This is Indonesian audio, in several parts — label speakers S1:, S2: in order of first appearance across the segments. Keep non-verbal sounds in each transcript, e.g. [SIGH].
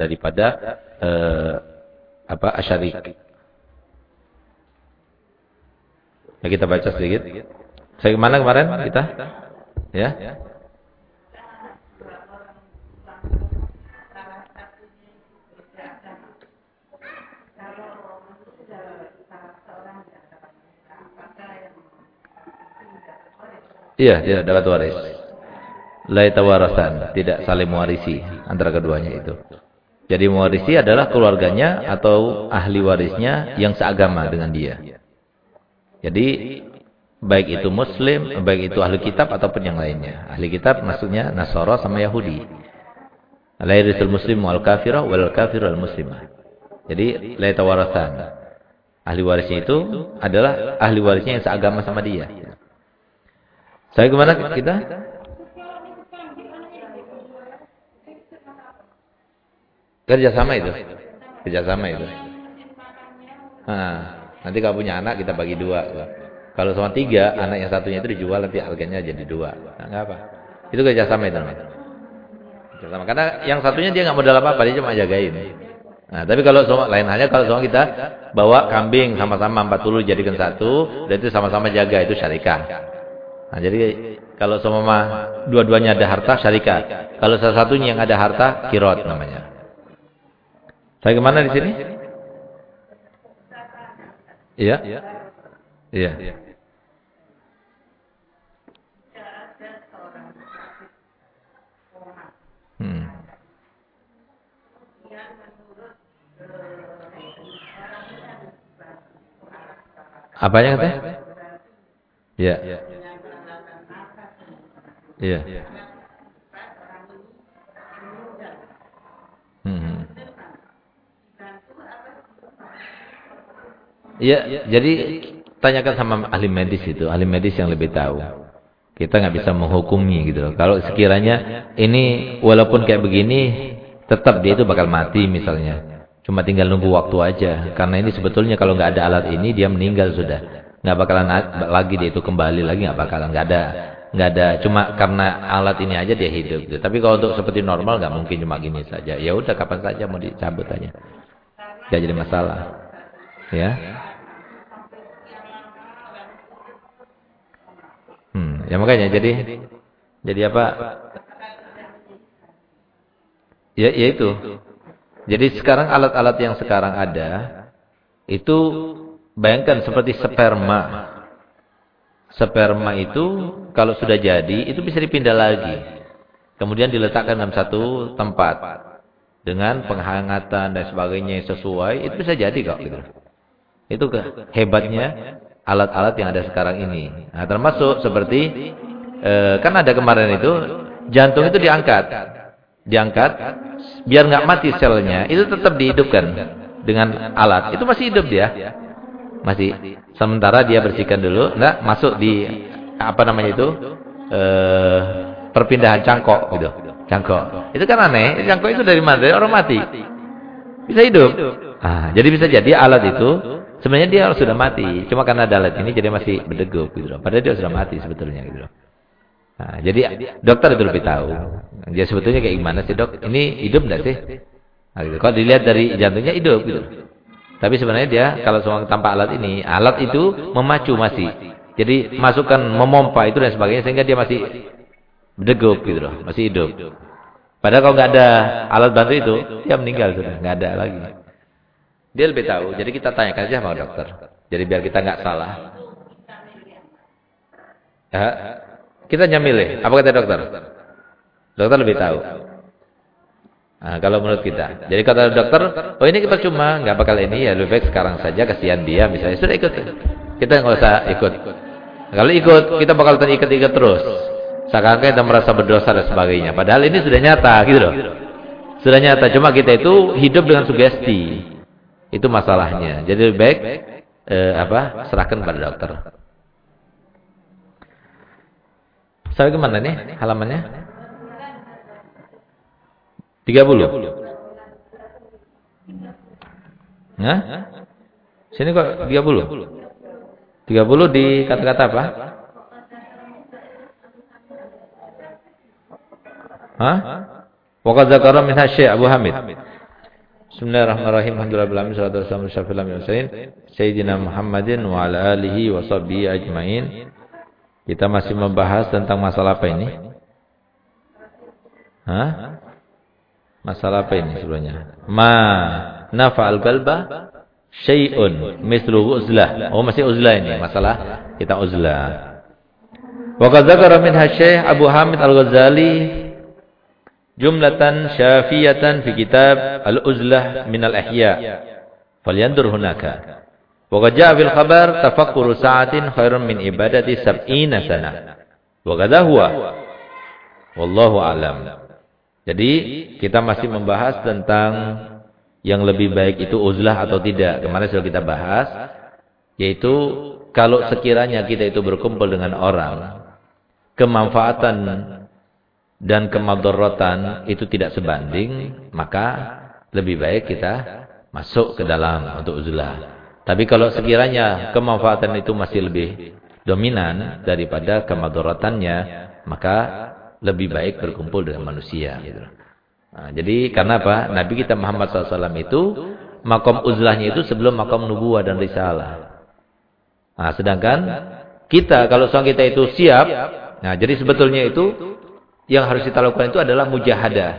S1: daripada uh, apa asyarik. Ya kita baca sedikit. Saya ke mana kemarin kita? Ya. Iya, tidak dapat waris. Laita warasan, tidak saling mewarisi antara keduanya itu. Jadi mewarisi adalah keluarganya atau ahli warisnya yang seagama dengan dia. Jadi baik itu muslim, baik itu ahli kitab ataupun yang lainnya. Ahli kitab maksudnya Nasara sama Yahudi. Lairisul muslim wal kafirah wal kafir wal muslimah. Jadi laita warasan. Ahli warisnya itu adalah ahli warisnya yang seagama sama dia. Saya ke mana kita? Kerjasama itu. Kerjasama itu. Nah, nanti kalau punya anak kita bagi dua. Kalau sama tiga, anak yang satunya itu dijual nanti harganya jadi dua. Nah, enggak apa. Itu kerjasama itu namanya. Kerjasama. Karena yang satunya dia nggak modal apa-apa, dia cuma jagain. Nah, tapi kalau semua lain hanya kalau semua kita bawa kambing sama-sama 40 jadikan satu, dan itu sama-sama jaga itu syarikat. Nah, jadi kalau semua dua-duanya ada harta syarikat. Kalau salah satunya yang ada harta kirot namanya. Saya ke mana di sini? Iya. Iya. Hmm. Apanya katanya? Iya. Iya. Hmm. Iya, jadi tanyakan sama ahli medis itu, ahli medis yang lebih tahu. Kita nggak bisa menghukumi gitu loh. Kalau sekiranya ini walaupun kayak begini, tetap dia itu bakal mati misalnya. Cuma tinggal nunggu waktu aja. Karena ini sebetulnya kalau nggak ada alat ini dia meninggal sudah. Nggak bakalan lagi dia itu kembali lagi nggak bakalan nggak ada nggak ada cuma karena alat ini aja dia hidup gitu. Tapi kalau untuk seperti normal nggak mungkin cuma gini saja. Ya udah kapan saja mau dicabut aja. Gak jadi masalah. Ya. Hmm, ya makanya jadi jadi apa? Ya, ya itu. Jadi sekarang alat-alat yang sekarang ada itu bayangkan seperti sperma sperma itu kalau sudah jadi itu bisa dipindah lagi. Kemudian diletakkan dalam satu tempat dengan penghangatan dan sebagainya yang sesuai, itu bisa jadi kok gitu. Itu hebatnya alat-alat yang ada sekarang ini. Nah, termasuk seperti eh, kan ada kemarin itu jantung itu diangkat. Diangkat biar nggak mati selnya, itu tetap dihidupkan dengan alat. Itu masih hidup dia. Masih sementara dia bersihkan dulu, enggak masuk di apa namanya itu? Eh perpindahan cangkok gitu. Cangkok. Itu kan aneh, cangkok itu dari mana? Dari orang mati. Bisa hidup. Ah, jadi bisa jadi alat itu sebenarnya dia sudah mati. Cuma karena ada alat ini jadi masih berdegup gitu loh. Padahal dia sudah mati sebetulnya gitu loh. Nah, jadi dokter itu lebih tahu. Dia sebetulnya kayak gimana sih, Dok? Ini hidup enggak sih? Nah, gitu. Kalau dilihat dari jantungnya hidup gitu. Tapi sebenarnya dia kalau semua tanpa alat ini, alat itu memacu masih. Jadi masukkan memompa itu dan sebagainya sehingga dia masih berdegup gitu loh, masih hidup. Padahal kalau nggak ada alat bantu itu, dia meninggal sudah, nggak ada lagi. Dia lebih tahu. Jadi kita tanyakan saja sama dokter. Jadi biar kita nggak salah. Ya, kita nyamilih. Apa kata dokter? Dokter lebih tahu. Nah, kalau menurut kita. Jadi kata dokter, oh ini kita cuma nggak bakal ini ya lebih baik sekarang saja kasihan dia misalnya sudah ikut. Kita nggak usah ikut. Kalau ikut kita bakal terikat-ikat terus. Seakan-akan kita merasa berdosa dan sebagainya. Padahal ini sudah nyata gitu loh. Sudah nyata. Cuma kita itu hidup dengan sugesti. Itu masalahnya. Jadi lebih baik eh, apa? Serahkan pada dokter. Saya ke mana nih halamannya? 30. Nah? Sini kok 30? 30 di kata-kata apa? Hah? Zakara min Syekh Abu Hamid. Bismillahirrahmanirrahim. Alhamdulillah salatu wassalamu ala Sayyidina Muhammadin wa ala alihi wa sahbihi ajmain. Kita masih membahas tentang masalah apa ini? Hah? Masalah apa ini sebenarnya? Ma nafa'al qalba syai'un mislu uzlah. Oh masih uzlah ini masalah kita uzlah. Wa qad dzakara minha Syekh Abu Hamid Al-Ghazali jumlatan syafiyatan fi kitab Al-Uzlah min al-Ihya. Falyandur hunaka. Wa qad fil khabar tafakkuru sa'atin khairun min ibadati sab'ina sana. Wa kadza huwa. Wallahu a'lam. Jadi kita masih membahas tentang yang lebih baik itu uzlah atau tidak. Kemarin sudah kita bahas yaitu kalau sekiranya kita itu berkumpul dengan orang kemanfaatan dan kemadaratan itu tidak sebanding, maka lebih baik kita masuk ke dalam untuk uzlah. Tapi kalau sekiranya kemanfaatan itu masih lebih dominan daripada kemadaratannya, maka lebih baik berkumpul dengan manusia. Gitu. Nah, jadi karena apa? Nabi kita Muhammad SAW itu makom uzlahnya itu sebelum makom nubuah dan risalah. Nah, sedangkan kita kalau seorang kita itu siap, nah jadi sebetulnya itu yang harus kita lakukan itu adalah mujahadah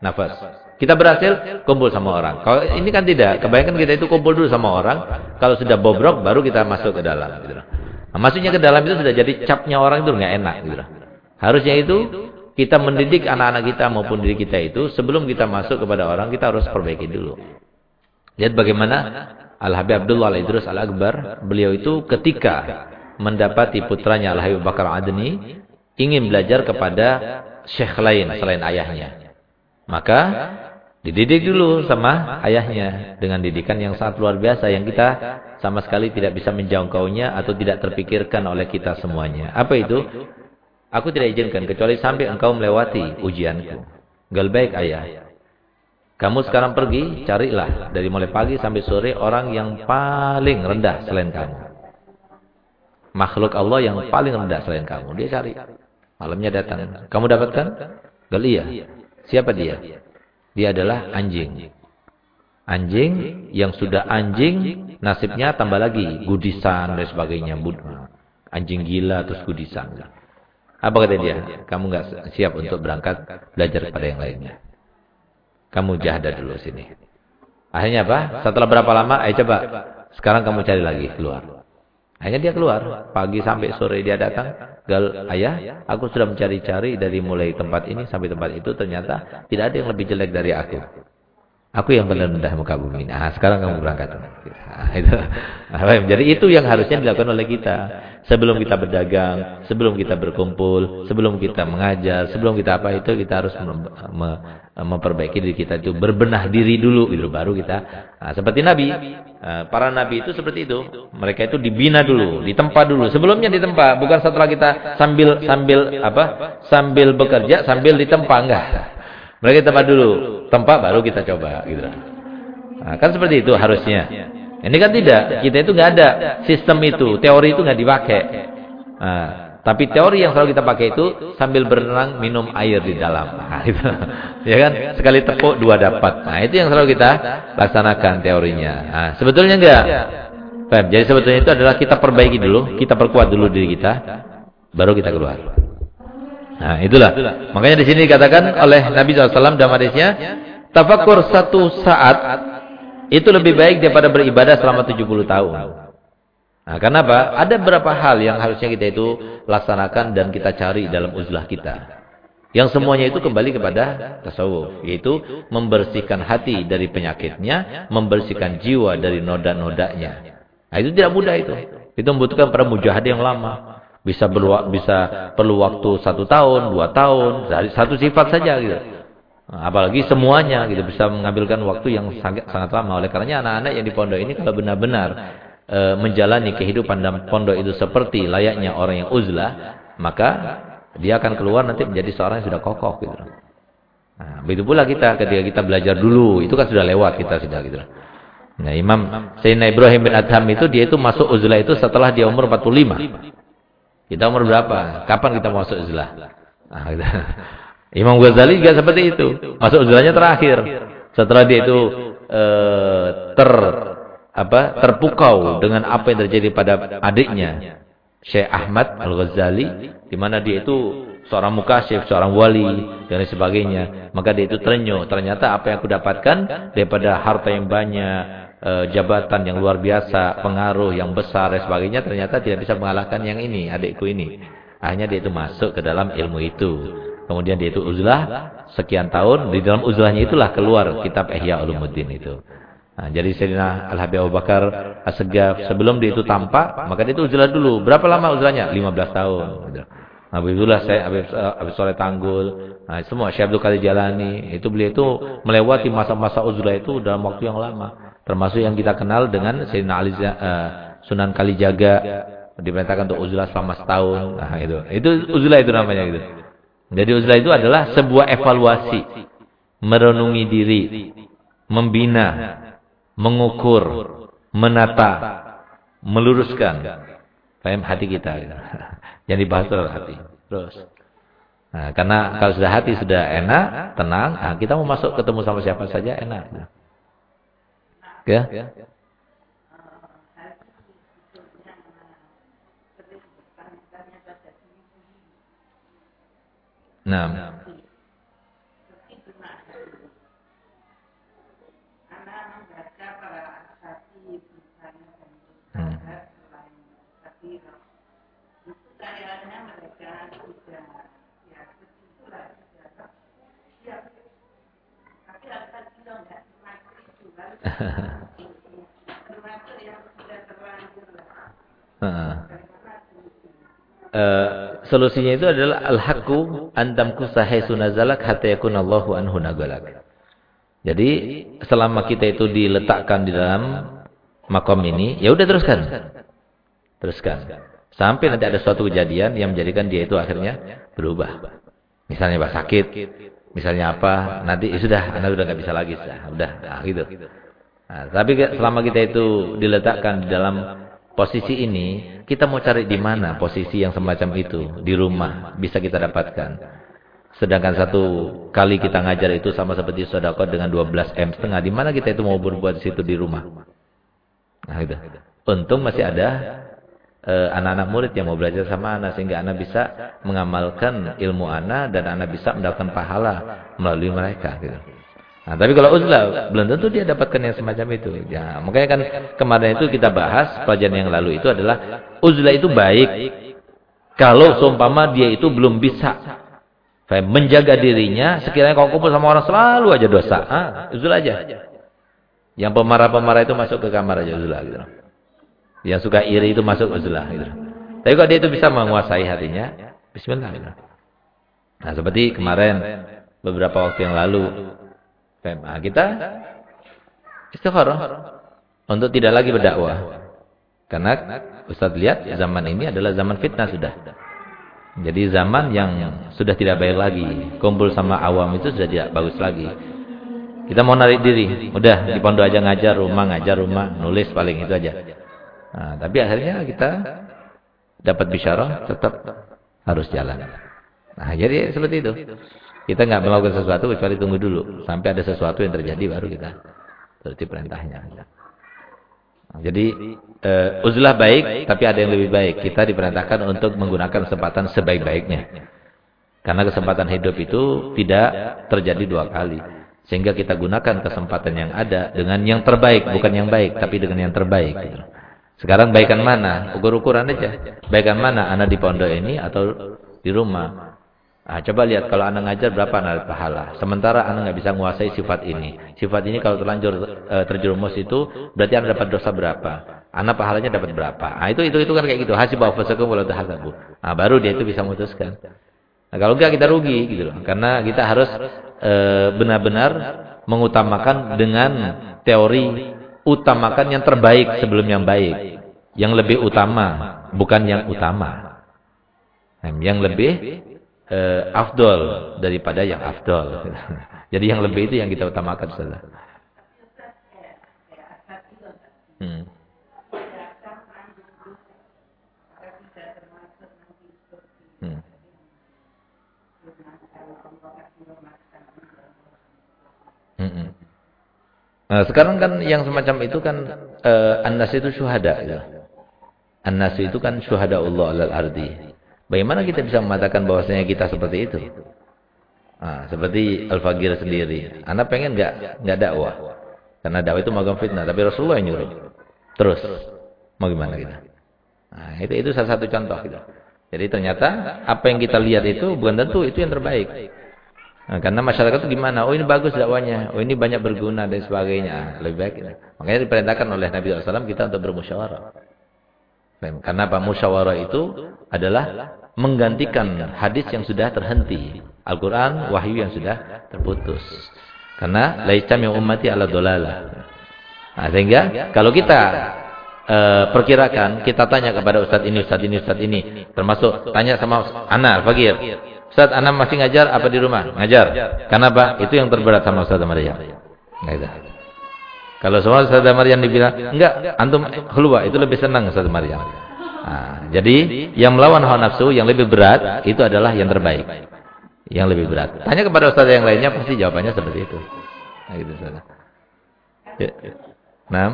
S1: nafas. Kita berhasil kumpul sama orang. Kalau ini kan tidak, kebanyakan kita itu kumpul dulu sama orang, kalau sudah bobrok baru kita masuk ke dalam gitu Nah, masuknya ke dalam itu sudah jadi capnya orang itu nggak enak gitu Harusnya itu kita mendidik anak-anak kita maupun diri kita itu sebelum kita masuk kepada orang kita harus perbaiki dulu. Lihat bagaimana Al-Habib Abdullah Al-Idrus Al-Akbar, beliau itu ketika mendapati putranya Al-Habib Bakar Adni ingin belajar kepada syekh lain selain ayahnya. Maka dididik dulu sama ayahnya dengan didikan yang sangat luar biasa yang kita sama sekali tidak bisa menjangkaunya atau tidak terpikirkan oleh kita semuanya. Apa itu? Aku tidak izinkan kecuali sampai engkau melewati ujianku. Gal baik ayah. Kamu sekarang pergi, carilah dari mulai pagi sampai sore orang yang paling rendah selain kamu. Makhluk Allah yang paling rendah selain kamu. Dia cari. Malamnya datang. Kamu dapatkan? Galia. Siapa dia? Dia adalah anjing. Anjing yang sudah anjing, nasibnya tambah lagi. Gudisan dan sebagainya. Anjing gila terus gudisan. Apa kata dia? Kamu nggak siap untuk berangkat belajar kepada yang lainnya. Kamu jahadah dulu sini. Akhirnya apa? Setelah berapa lama? Ayo coba. Sekarang kamu cari lagi keluar. Akhirnya dia keluar. Pagi sampai sore dia datang. Gal, ayah, aku sudah mencari-cari dari mulai tempat ini sampai tempat itu. Ternyata tidak ada yang lebih jelek dari aku. Aku yang benar rendah muka bumi. Nah, sekarang kamu berangkat. Nah, itu. Nah, jadi itu yang harusnya dilakukan oleh kita. Sebelum kita berdagang, sebelum kita berkumpul, sebelum kita mengajar, sebelum kita apa itu, kita harus memperbaiki diri kita itu. Berbenah diri dulu, gitu, baru kita. Nah, seperti Nabi. Nah, para Nabi itu seperti itu. Mereka itu dibina dulu, ditempa dulu. Sebelumnya ditempa, bukan setelah kita sambil sambil apa? Sambil bekerja, sambil ditempa. Enggak. Mereka tempat dulu, tempat baru kita coba gitu. Nah, kan seperti itu harusnya. Ini kan tidak, kita itu nggak ada sistem itu, teori itu nggak dipakai. Nah, tapi teori yang selalu kita pakai itu sambil berenang minum air di dalam. Nah, itu. ya kan? Sekali tepuk dua dapat. Nah, itu yang selalu kita laksanakan teorinya. Nah, sebetulnya enggak. Jadi sebetulnya itu adalah kita perbaiki dulu, kita perkuat dulu diri kita, baru kita keluar. Nah, itulah. Makanya di sini dikatakan oleh Nabi SAW dalam hadisnya, tafakur satu saat itu lebih baik daripada beribadah selama 70 tahun. Nah, kenapa? Ada beberapa hal yang harusnya kita itu laksanakan dan kita cari dalam uzlah kita. Yang semuanya itu kembali kepada tasawuf. Yaitu membersihkan hati dari penyakitnya, membersihkan jiwa dari noda-nodanya. Nah, itu tidak mudah itu. Itu membutuhkan para mujahid yang lama. Bisa berwa bisa perlu waktu satu tahun, dua tahun, satu sifat saja gitu. Apalagi semuanya gitu bisa mengambilkan waktu yang sangat sangat lama. Oleh karenanya anak-anak yang di pondok ini kalau benar-benar e, menjalani kehidupan dalam pondok itu seperti layaknya orang yang uzlah, maka dia akan keluar nanti menjadi seorang yang sudah kokoh gitu. Nah, begitu pula kita ketika kita belajar dulu, itu kan sudah lewat kita sudah gitu. Nah, Imam Sayyidina Ibrahim bin Adham itu dia itu masuk uzlah itu setelah dia umur 45. Kita umur berapa? Kapan kita masuk uzlah? Nah, gitu. [LAUGHS] Imam Ghazali juga seperti itu. Masuk uzlahnya terakhir. Setelah dia itu uh, ter apa terpukau dengan apa yang terjadi pada adiknya Syekh Ahmad Al-Ghazali di mana dia itu seorang mukasyif, seorang wali dan sebagainya. Maka dia itu terenyuh. Ternyata apa yang aku dapatkan daripada harta yang banyak, e, jabatan yang luar biasa, pengaruh yang besar dan sebagainya ternyata tidak bisa mengalahkan yang ini, adikku ini. Akhirnya dia itu masuk ke dalam ilmu itu. Kemudian dia itu uzlah sekian tahun, di dalam uzlahnya itulah keluar kitab Ihya Ulumuddin itu. Nah, jadi Sayyidina Al-Habib Abu Bakar As-Segaf sebelum dia itu tampak, maka dia itu uzlah dulu. Berapa lama uzlahnya? 15 tahun. Habibullah saya Habib, Habib Soleh Tanggul, nah, semua Syekh Abdul Qadir Jalani, itu beliau itu melewati masa-masa uzlah itu dalam waktu yang lama. Termasuk yang kita kenal dengan Sayyidina Ali uh, Sunan Kalijaga diperintahkan untuk uzlah selama setahun. Nah, itu. Itu uzlah itu namanya gitu. Jadi uzlah itu adalah sebuah evaluasi, merenungi diri, membina, mengukur, menata, meluruskan paham hati kita. Gitu. [LAUGHS] Yang dibahas hati. Terus. Nah, karena kalau sudah hati sudah enak, tenang, nah, kita mau masuk ketemu sama siapa saja enak. Ya. Nah. Uh, solusinya itu adalah al-haqqu antamku sahaisu nazalak hatta yakunallahu anhu nagalak. Jadi selama kita itu diletakkan di dalam makom ini, ya udah teruskan. Teruskan. Sampai nanti ada suatu kejadian yang menjadikan dia itu akhirnya berubah. Misalnya bah sakit, misalnya apa, nanti ya sudah, anda sudah nggak bisa lagi, sudah, udah, nah, gitu. Nah, tapi selama kita itu diletakkan di dalam posisi ini, kita mau cari di mana posisi yang semacam itu di rumah bisa kita dapatkan. Sedangkan satu kali kita ngajar itu sama seperti sodako dengan 12 M setengah. Di mana kita itu mau berbuat di situ di rumah? Nah, gitu. Untung masih ada eh, anak-anak uh, murid yang mau belajar sama anak sehingga anak bisa mengamalkan ilmu anak dan anak bisa mendapatkan pahala melalui mereka. Gitu. Nah, tapi kalau uzlah belum tentu dia dapatkan yang semacam itu. Ya, makanya kan kemarin itu kita bahas pelajaran yang lalu itu adalah uzlah itu baik kalau seumpama dia itu belum bisa menjaga dirinya sekiranya kalau kumpul sama orang selalu aja dosa. Ah, uzlah aja. Yang pemarah-pemarah itu masuk ke kamar aja uzlah gitu. Yang suka iri itu masuk uzlah gitu. Tapi kalau dia itu bisa menguasai hatinya, bismillah gitu. Nah, seperti kemarin beberapa waktu yang lalu Nah, kita istikharah untuk tidak lagi berdakwah. Karena Ustaz lihat zaman ini adalah zaman fitnah sudah. Jadi zaman yang sudah tidak baik lagi. Kumpul sama awam itu sudah tidak bagus lagi. Kita mau narik diri. Udah di pondok aja ngajar rumah, ngajar rumah, nulis paling itu aja. Nah, tapi akhirnya kita dapat bisyarah tetap harus jalan. Nah, jadi seperti itu. Kita nggak melakukan sesuatu kecuali tunggu dulu sampai ada sesuatu yang terjadi baru kita seperti perintahnya. Jadi uh, uzlah baik tapi ada yang lebih baik. Kita diperintahkan untuk menggunakan kesempatan sebaik-baiknya. Karena kesempatan hidup itu tidak terjadi dua kali. Sehingga kita gunakan kesempatan yang ada dengan yang terbaik, bukan yang baik, tapi dengan yang terbaik. Gitu. Sekarang baikan mana? Ukur-ukuran aja. Baikan mana? Anak di pondok ini atau di rumah? Nah, coba lihat kalau anda ngajar berapa anda pahala. Sementara anda nggak bisa menguasai sifat ini. Sifat ini kalau terlanjur e, terjerumus itu berarti anda dapat dosa berapa. Anda pahalanya dapat berapa. Nah, itu itu itu kan kayak gitu. Hasib anfusakum wala tahasabu. Nah, baru dia itu bisa memutuskan. Nah, kalau enggak kita rugi gitu loh. Karena kita harus e, benar-benar mengutamakan dengan teori utamakan yang terbaik sebelum yang baik. Yang lebih utama, bukan yang utama. Yang lebih uh, afdol daripada yang afdol. [LAUGHS] Jadi yang lebih itu yang kita utamakan saudara. Hmm. Hmm. Hmm. Nah, sekarang kan yang semacam itu kan uh, an-nas itu syuhada gitu. An-nas itu kan syuhada Allah alal ardi. Bagaimana kita bisa mengatakan bahwasanya kita seperti itu? Nah, seperti Al-Fagir sendiri. Anda pengen enggak enggak dakwah? Karena dakwah itu magam fitnah, tapi Rasulullah yang nyuruh. Terus mau gimana kita? Nah, itu itu salah satu contoh gitu. Jadi ternyata apa yang kita lihat itu bukan tentu itu yang terbaik. Nah, karena masyarakat itu gimana? Oh ini bagus dakwanya, oh ini banyak berguna dan sebagainya. Ah, lebih baik. Ini. Makanya diperintahkan oleh Nabi SAW kita untuk bermusyawarah. Karena apa? Musyawarah itu adalah menggantikan hadis yang sudah terhenti. Al-Quran, wahyu yang sudah terputus. Karena laicam yang ummati ala dolala. Nah, sehingga kalau kita uh, perkirakan, kita tanya kepada ustaz ini, ustaz ini, ustaz ini. Termasuk tanya sama Ana, Fagir. Ustaz, Ana masih ngajar apa di rumah? Ngajar. Kenapa? Itu yang terberat sama Ustaz Maryam. Enggak Kalau semua Ustaz Maryam dibilang, enggak, antum keluar, itu lebih senang Ustaz Maryam. Nah, jadi yang melawan hawa nafsu yang lebih berat itu adalah yang terbaik. Yang lebih berat. Tanya kepada ustaz yang lainnya pasti jawabannya seperti itu. Nah, gitu Ustaz. Ya. Nah.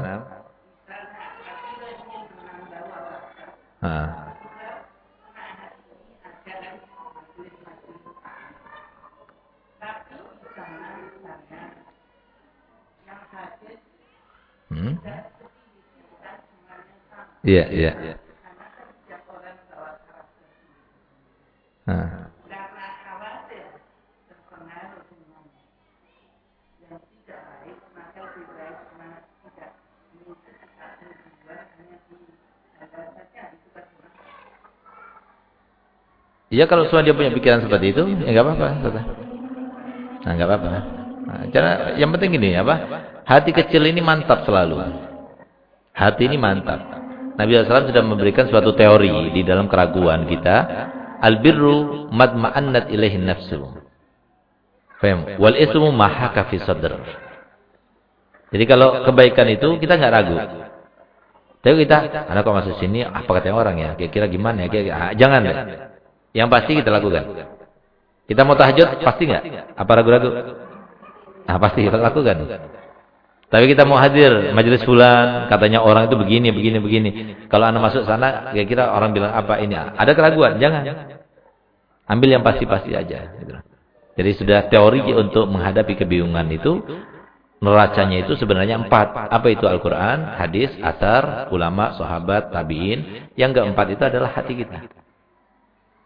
S1: Nah. Hmm? Iya, iya. Nah. Iya kalau semua dia punya pikiran seperti itu, ya enggak apa-apa. Nah, enggak apa-apa. Nah, cara yang penting gini, apa? Hati kecil ini mantap selalu. Hati ini mantap. Nabi SAW sudah memberikan suatu teori di dalam keraguan kita. Albirru madma'annat ilaihin nafsu. Faham? Wal ismu sadr. Jadi kalau kebaikan itu kita enggak ragu. Tapi kita, anak kok masuk sini, apa katanya orang ya? Kira-kira gimana ya? Kira -kira, ah, jangan deh. Yang pasti kita lakukan. Kita mau tahajud, pasti nggak? Apa ragu-ragu? Nah, pasti kita lakukan. Tapi kita mau hadir majelis bulan, katanya orang itu begini, begini, begini. Kalau anda masuk sana, kira-kira orang bilang apa ini? Ada keraguan? Jangan. Ambil yang pasti-pasti aja. Gitu. Jadi sudah teori untuk menghadapi kebingungan itu, neracanya itu sebenarnya empat. Apa itu Al-Quran, hadis, asar, ulama, sahabat, tabiin. Yang keempat itu adalah hati kita.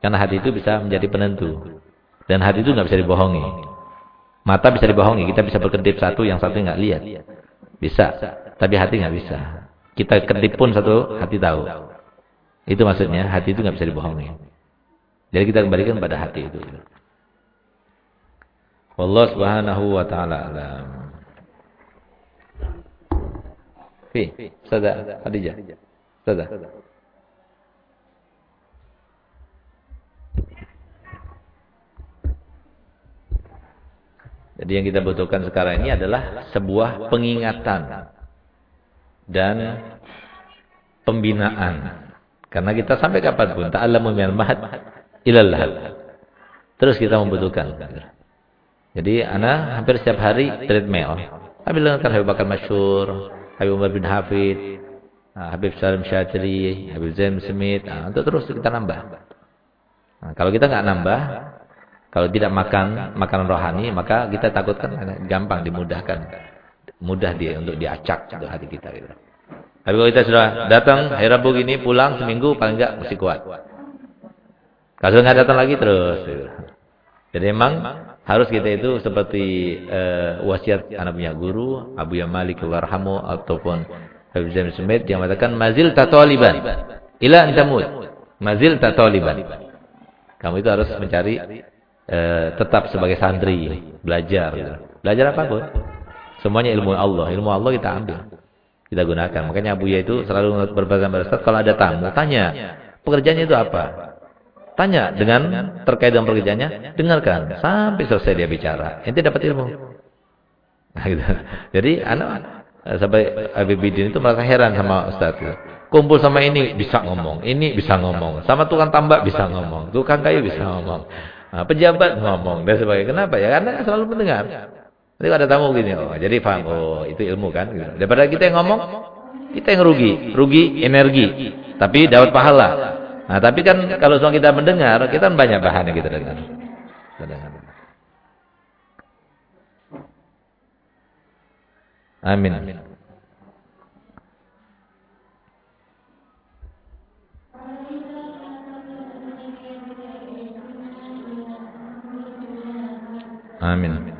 S1: Karena hati itu bisa menjadi penentu. Dan hati itu nggak bisa dibohongi. Mata bisa dibohongi. Kita bisa berkedip satu, yang satu nggak lihat. Bisa. Tapi hati nggak bisa. Kita kedip pun satu, hati tahu. Itu maksudnya, hati itu nggak bisa dibohongi. Jadi kita kembalikan pada hati itu. Wallah subhanahu wa ta'ala. Fi, Sada, Khadijah. Sada. Jadi yang kita butuhkan sekarang ini adalah sebuah pengingatan dan pembinaan. Karena kita sampai kapan pun ta'allamu minal mahad ilal Terus kita membutuhkan. Jadi anak hampir setiap hari treadmill. Habib dengarkan Habib Bakar Masyur, Habib Umar bin Hafid, ah, Habib Salim Syatri, Habib Zain Smith. Nah, untuk terus kita nambah. Nah, kalau kita nggak nambah, kalau tidak makan makanan rohani, maka kita takutkan gampang dimudahkan. Mudah dia untuk diacak untuk hati kita gitu. Tapi kalau kita sudah datang hari Rabu gini pulang seminggu paling enggak mesti kuat. Kalau nggak datang lagi terus. Gitu. Jadi memang harus kita itu seperti uh, wasiat anak punya guru Abu Yamalik warhamu ataupun Habib Zain Smith yang mengatakan mazil tataliban ila antamut. Mazil tataliban. Kamu itu harus mencari eh, tetap sebagai santri, belajar. Gitu. Belajar apa pun. Semuanya ilmu Allah. Ilmu Allah kita ambil. Kita gunakan. Makanya Abu Ya itu selalu berpegang pada kalau ada tamu, tanya. Pekerjaannya itu apa? Tanya dengan terkait dengan pekerjaannya, dengarkan sampai selesai dia bicara. Ente dapat ilmu. Nah, gitu. Jadi anak eh, sampai Habib Bidin itu merasa heran sama Ustaz. Gitu. Kumpul sama ini bisa ngomong, ini bisa ngomong, sama tukang tambak bisa ngomong, tukang kayu bisa ngomong. Nah, pejabat ngomong dan sebagainya. Kenapa ya? Karena selalu mendengar. Nanti ada tamu gini, oh jadi paham, oh itu ilmu kan. Gitu. Daripada kita yang ngomong, kita yang rugi, rugi energi, tapi dapat pahala. Nah, tapi kan kalau semua kita mendengar, kita kan banyak bahan yang kita dengar. Amin. Amin. Amin.